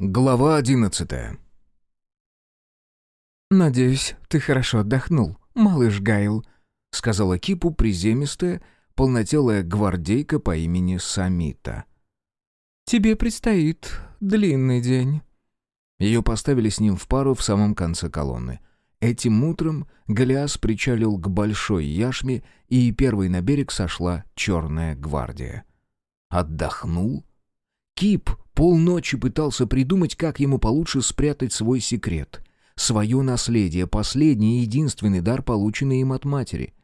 Глава одиннадцатая. «Надеюсь, ты хорошо отдохнул, малыш Гайл», — сказала Кипу приземистая, полнотелая гвардейка по имени Самита. «Тебе предстоит длинный день». Ее поставили с ним в пару в самом конце колонны. Этим утром Голиас причалил к большой яшме, и первой на берег сошла черная гвардия. Отдохнул? Кип полночи пытался придумать, как ему получше спрятать свой секрет. Свое наследие, последний и единственный дар, полученный им от матери.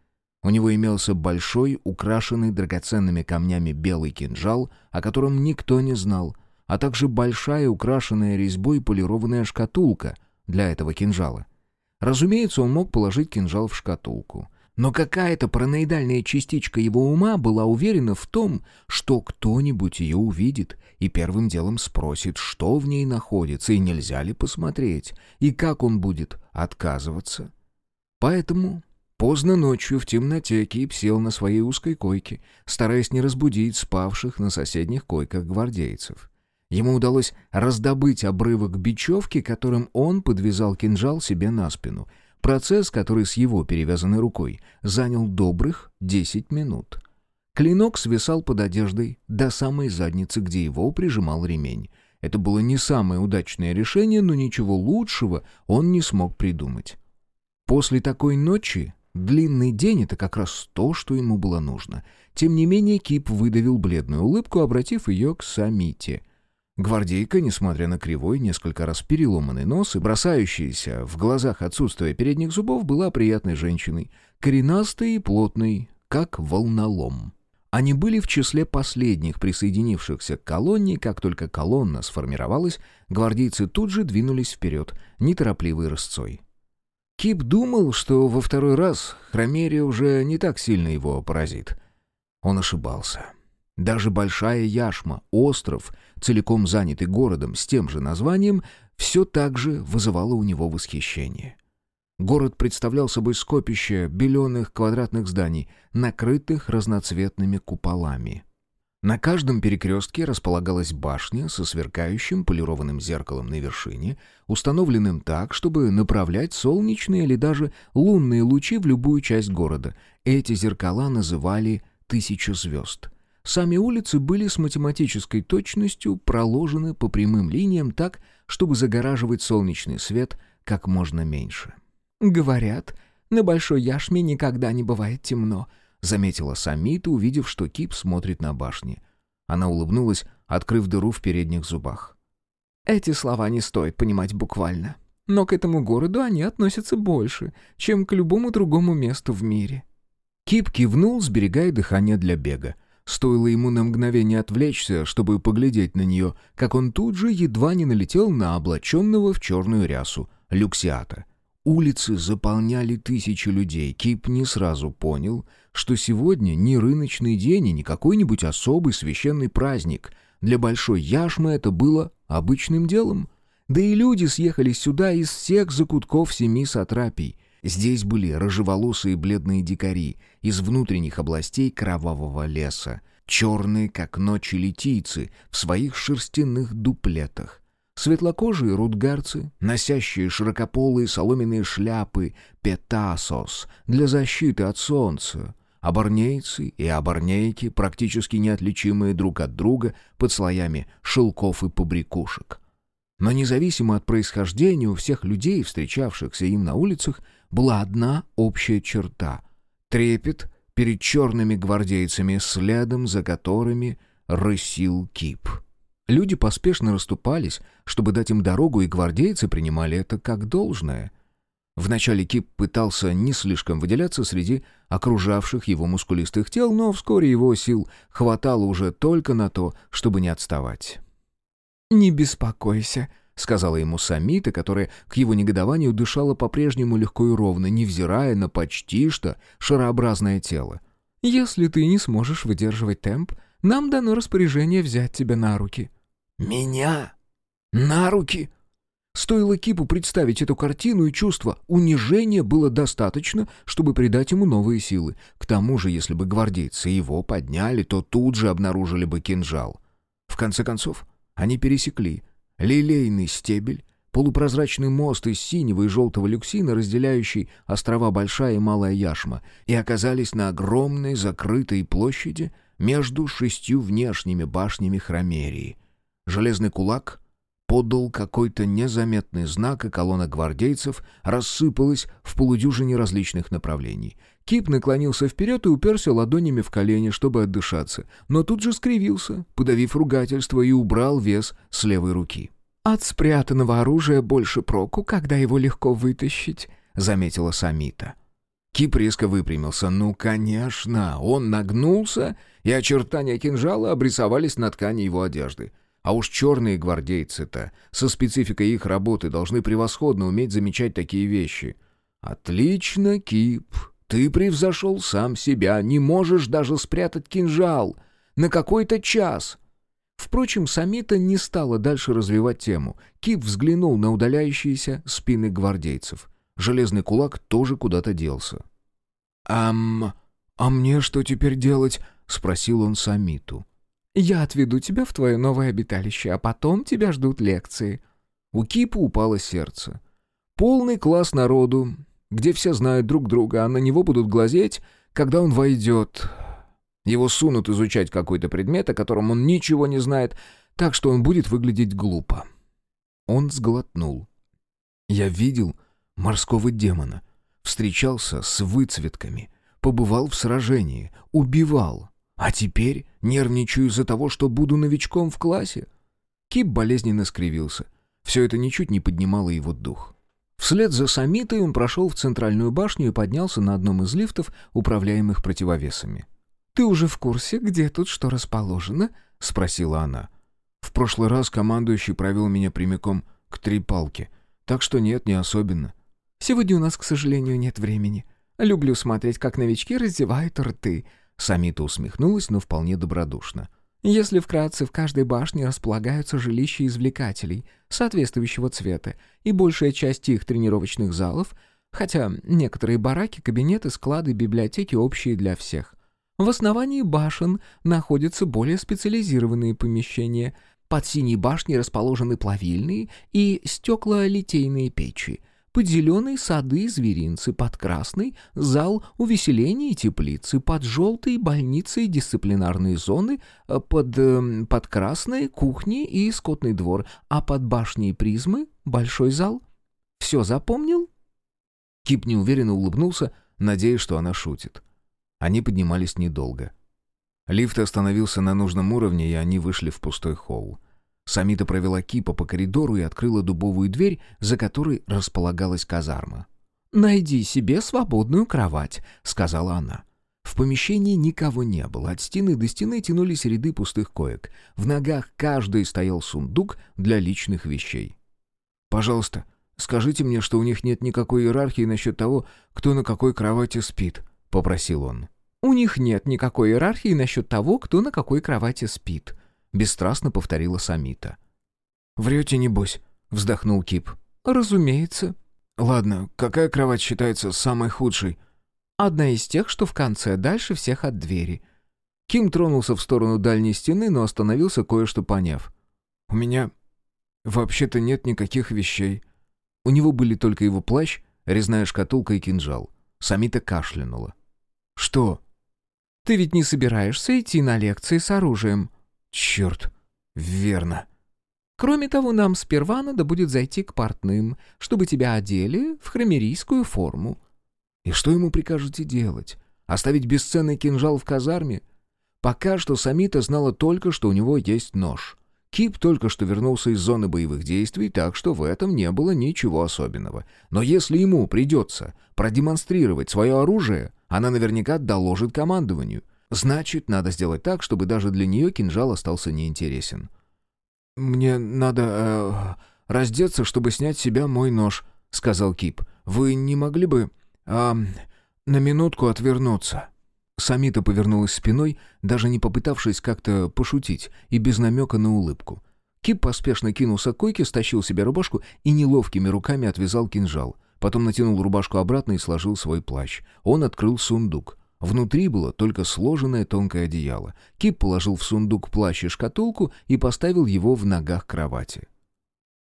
У него имелся большой, украшенный драгоценными камнями белый кинжал, о котором никто не знал, а также большая, украшенная резьбой полированная шкатулка для этого кинжала. Разумеется, он мог положить кинжал в шкатулку. Но какая-то параноидальная частичка его ума была уверена в том, что кто-нибудь ее увидит и первым делом спросит, что в ней находится и нельзя ли посмотреть, и как он будет отказываться. Поэтому поздно ночью в темноте Кип сел на своей узкой койке, стараясь не разбудить спавших на соседних койках гвардейцев. Ему удалось раздобыть обрывок бечевки, которым он подвязал кинжал себе на спину — Процесс, который с его перевязанной рукой занял добрых 10 минут. Клинок свисал под одеждой до самой задницы, где его прижимал ремень. Это было не самое удачное решение, но ничего лучшего он не смог придумать. После такой ночи длинный день — это как раз то, что ему было нужно. Тем не менее Кип выдавил бледную улыбку, обратив ее к Самите — Гвардейка, несмотря на кривой, несколько раз переломанный нос и бросающийся в глазах отсутствие передних зубов, была приятной женщиной, коренастой и плотной, как волнолом. Они были в числе последних присоединившихся к колонне, как только колонна сформировалась, гвардейцы тут же двинулись вперед, неторопливой рысцой. Кип думал, что во второй раз Хромерия уже не так сильно его поразит. Он ошибался. Даже большая яшма, остров, целиком занятый городом с тем же названием, все так же вызывало у него восхищение. Город представлял собой скопище беленых квадратных зданий, накрытых разноцветными куполами. На каждом перекрестке располагалась башня со сверкающим полированным зеркалом на вершине, установленным так, чтобы направлять солнечные или даже лунные лучи в любую часть города. Эти зеркала называли «тысяча звезд». Сами улицы были с математической точностью проложены по прямым линиям так, чтобы загораживать солнечный свет как можно меньше. «Говорят, на Большой Яшме никогда не бывает темно», — заметила Самита, увидев, что Кип смотрит на башни. Она улыбнулась, открыв дыру в передних зубах. «Эти слова не стоит понимать буквально. Но к этому городу они относятся больше, чем к любому другому месту в мире». Кип кивнул, сберегая дыхание для бега. Стоило ему на мгновение отвлечься, чтобы поглядеть на нее, как он тут же едва не налетел на облаченного в черную рясу люксиата. Улицы заполняли тысячи людей. Кип не сразу понял, что сегодня не рыночный день и не какой-нибудь особый священный праздник. Для Большой Яшмы это было обычным делом. Да и люди съехались сюда из всех закутков семи сатрапий. Здесь были рыжеволосые бледные дикари из внутренних областей кровавого леса, черные, как ночи литийцы, в своих шерстяных дуплетах. Светлокожие рудгарцы, носящие широкополые соломенные шляпы петасос для защиты от солнца, оборнейцы и оборнейки, практически неотличимые друг от друга под слоями шелков и побрякушек. Но независимо от происхождения у всех людей, встречавшихся им на улицах, была одна общая черта — трепет перед черными гвардейцами, следом за которыми рысил кип. Люди поспешно расступались, чтобы дать им дорогу, и гвардейцы принимали это как должное. Вначале Кип пытался не слишком выделяться среди окружавших его мускулистых тел, но вскоре его сил хватало уже только на то, чтобы не отставать. «Не беспокойся», — сказала ему Самита, которая к его негодованию дышала по-прежнему легко и ровно, невзирая на почти что шарообразное тело. «Если ты не сможешь выдерживать темп, нам дано распоряжение взять тебя на руки». «Меня? На руки?» Стоило Кипу представить эту картину, и чувство унижения было достаточно, чтобы придать ему новые силы. К тому же, если бы гвардейцы его подняли, то тут же обнаружили бы кинжал. В конце концов, они пересекли лилейный стебель, полупрозрачный мост из синего и желтого люксина, разделяющий острова Большая и Малая Яшма, и оказались на огромной закрытой площади между шестью внешними башнями Хромерии. Железный кулак подал какой-то незаметный знак, и колонна гвардейцев рассыпалась в полудюжине различных направлений. Кип наклонился вперед и уперся ладонями в колени, чтобы отдышаться, но тут же скривился, подавив ругательство, и убрал вес с левой руки. «От спрятанного оружия больше проку, когда его легко вытащить», — заметила Самита. Кип резко выпрямился. «Ну, конечно!» Он нагнулся, и очертания кинжала обрисовались на ткани его одежды. А уж черные гвардейцы-то, со спецификой их работы, должны превосходно уметь замечать такие вещи. «Отлично, Кип, ты превзошел сам себя, не можешь даже спрятать кинжал. На какой-то час!» Впрочем, Самита не стала дальше развивать тему. Кип взглянул на удаляющиеся спины гвардейцев. Железный кулак тоже куда-то делся. «Ам... а мне что теперь делать?» — спросил он Самиту. Я отведу тебя в твое новое обиталище, а потом тебя ждут лекции». У Кипа упало сердце. Полный класс народу, где все знают друг друга, а на него будут глазеть, когда он войдет. Его сунут изучать какой-то предмет, о котором он ничего не знает, так что он будет выглядеть глупо. Он сглотнул. «Я видел морского демона, встречался с выцветками, побывал в сражении, убивал». А теперь нервничаю из-за того, что буду новичком в классе. Кип болезненно скривился. Все это ничуть не поднимало его дух. Вслед за Самитой он прошел в центральную башню и поднялся на одном из лифтов, управляемых противовесами. «Ты уже в курсе, где тут что расположено?» — спросила она. «В прошлый раз командующий провел меня прямиком к Трипалке, так что нет, не особенно». «Сегодня у нас, к сожалению, нет времени. Люблю смотреть, как новички раздевают рты», Самита усмехнулась, но вполне добродушно. Если вкратце, в каждой башне располагаются жилища извлекателей соответствующего цвета, и большая часть их тренировочных залов, хотя некоторые бараки, кабинеты, склады, библиотеки общие для всех. В основании башен находятся более специализированные помещения. Под синей башней расположены плавильные и стеклолитейные печи — под зеленой — сады и зверинцы, под красный — зал увеселений и теплицы, под желтой — больницы и дисциплинарные зоны, э, под, э, под красной — кухни и скотный двор, а под башней призмы — большой зал. Все запомнил? Кип неуверенно улыбнулся, надеясь, что она шутит. Они поднимались недолго. Лифт остановился на нужном уровне, и они вышли в пустой холл. Самита провела Кипа по коридору и открыла дубовую дверь, за которой располагалась казарма. «Найди себе свободную кровать», — сказала она. В помещении никого не было. От стены до стены тянулись ряды пустых коек. В ногах каждой стоял сундук для личных вещей. «Пожалуйста, скажите мне, что у них нет никакой иерархии насчет того, кто на какой кровати спит», — попросил он. «У них нет никакой иерархии насчет того, кто на какой кровати спит», бесстрастно повторила Самита. «Врете, небось?» — вздохнул Кип. «Разумеется». «Ладно, какая кровать считается самой худшей?» «Одна из тех, что в конце, дальше всех от двери». Ким тронулся в сторону дальней стены, но остановился, кое-что поняв. «У меня вообще-то нет никаких вещей». У него были только его плащ, резная шкатулка и кинжал. Самита кашлянула. «Что?» «Ты ведь не собираешься идти на лекции с оружием?» Черт, верно. Кроме того, нам сперва надо будет зайти к портным, чтобы тебя одели в хромерийскую форму. И что ему прикажете делать? Оставить бесценный кинжал в казарме? Пока что Самита знала только, что у него есть нож. Кип только что вернулся из зоны боевых действий, так что в этом не было ничего особенного. Но если ему придется продемонстрировать свое оружие, она наверняка доложит командованию — Значит, надо сделать так, чтобы даже для нее кинжал остался неинтересен. «Мне надо э, раздеться, чтобы снять с себя мой нож», — сказал Кип. «Вы не могли бы э, на минутку отвернуться?» Самита повернулась спиной, даже не попытавшись как-то пошутить, и без намека на улыбку. Кип поспешно кинулся к койке, стащил себе рубашку и неловкими руками отвязал кинжал. Потом натянул рубашку обратно и сложил свой плащ. Он открыл сундук. Внутри было только сложенное тонкое одеяло. Кип положил в сундук плащ и шкатулку и поставил его в ногах кровати.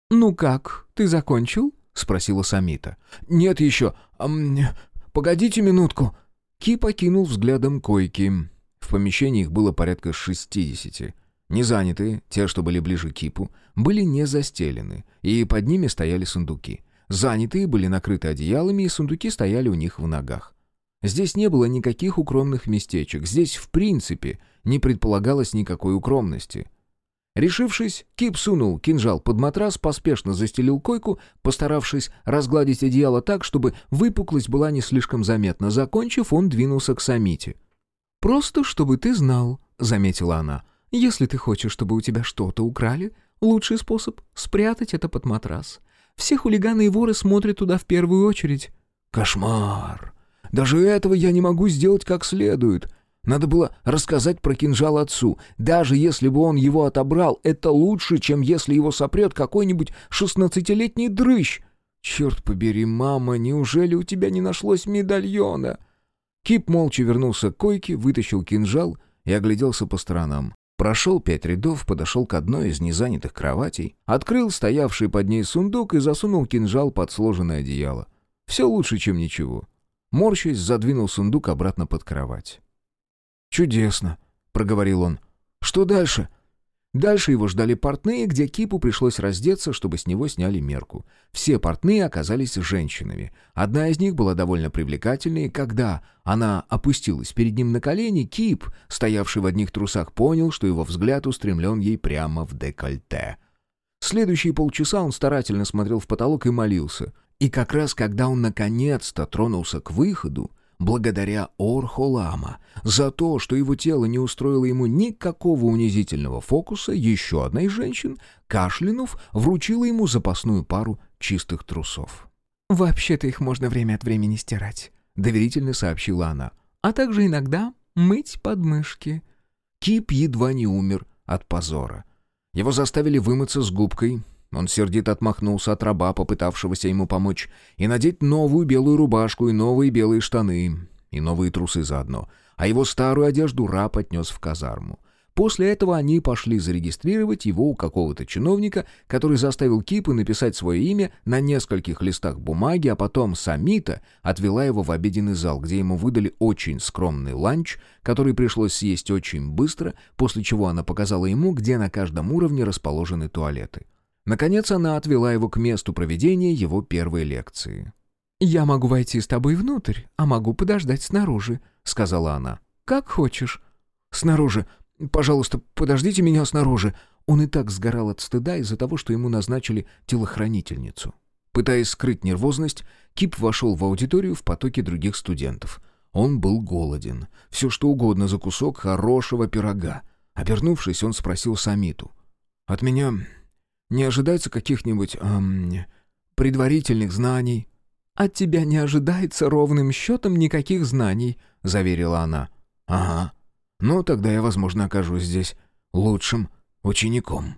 «Ну как, ты закончил?» — спросила Самита. «Нет еще. Ам, погодите минутку». Кип окинул взглядом койки. В помещении их было порядка шестидесяти. Незанятые, те, что были ближе к Кипу, были не застелены, и под ними стояли сундуки. Занятые были накрыты одеялами, и сундуки стояли у них в ногах. Здесь не было никаких укромных местечек, здесь в принципе не предполагалось никакой укромности. Решившись, Кип сунул кинжал под матрас, поспешно застелил койку, постаравшись разгладить одеяло так, чтобы выпуклость была не слишком заметна. Закончив, он двинулся к Самите. «Просто чтобы ты знал», — заметила она, — «если ты хочешь, чтобы у тебя что-то украли, лучший способ — спрятать это под матрас. Все хулиганы и воры смотрят туда в первую очередь». «Кошмар! Даже этого я не могу сделать как следует. Надо было рассказать про кинжал отцу. Даже если бы он его отобрал, это лучше, чем если его сопрет какой-нибудь шестнадцатилетний дрыщ. Черт побери, мама, неужели у тебя не нашлось медальона?» Кип молча вернулся к койке, вытащил кинжал и огляделся по сторонам. Прошел пять рядов, подошел к одной из незанятых кроватей, открыл стоявший под ней сундук и засунул кинжал под сложенное одеяло. Все лучше, чем ничего. Морщись, задвинул сундук обратно под кровать. «Чудесно», — проговорил он. «Что дальше?» Дальше его ждали портные, где Кипу пришлось раздеться, чтобы с него сняли мерку. Все портные оказались женщинами. Одна из них была довольно привлекательной, и когда она опустилась перед ним на колени, Кип, стоявший в одних трусах, понял, что его взгляд устремлен ей прямо в декольте. Следующие полчаса он старательно смотрел в потолок и молился. И как раз когда он наконец-то тронулся к выходу, благодаря Орхолама. За то, что его тело не устроило ему никакого унизительного фокуса, еще одна из женщин, кашлянув, вручила ему запасную пару чистых трусов. «Вообще-то их можно время от времени стирать», — доверительно сообщила она. «А также иногда мыть подмышки». Кип едва не умер от позора. Его заставили вымыться с губкой, он сердито отмахнулся от раба, попытавшегося ему помочь, и надеть новую белую рубашку и новые белые штаны, и новые трусы заодно. А его старую одежду раб отнес в казарму. После этого они пошли зарегистрировать его у какого-то чиновника, который заставил Кипа написать свое имя на нескольких листах бумаги, а потом Самита отвела его в обеденный зал, где ему выдали очень скромный ланч, который пришлось съесть очень быстро, после чего она показала ему, где на каждом уровне расположены туалеты. Наконец она отвела его к месту проведения его первой лекции. «Я могу войти с тобой внутрь, а могу подождать снаружи», — сказала она. «Как хочешь». «Снаружи. Пожалуйста, подождите меня снаружи». Он и так сгорал от стыда из-за того, что ему назначили телохранительницу. Пытаясь скрыть нервозность, Кип вошел в аудиторию в потоке других студентов. Он был голоден. Все что угодно за кусок хорошего пирога. Обернувшись, он спросил Самиту. «От меня не ожидается каких-нибудь эм, предварительных знаний?» «От тебя не ожидается ровным счетом никаких знаний», — заверила она. «Ага. Ну, тогда я, возможно, окажусь здесь лучшим учеником».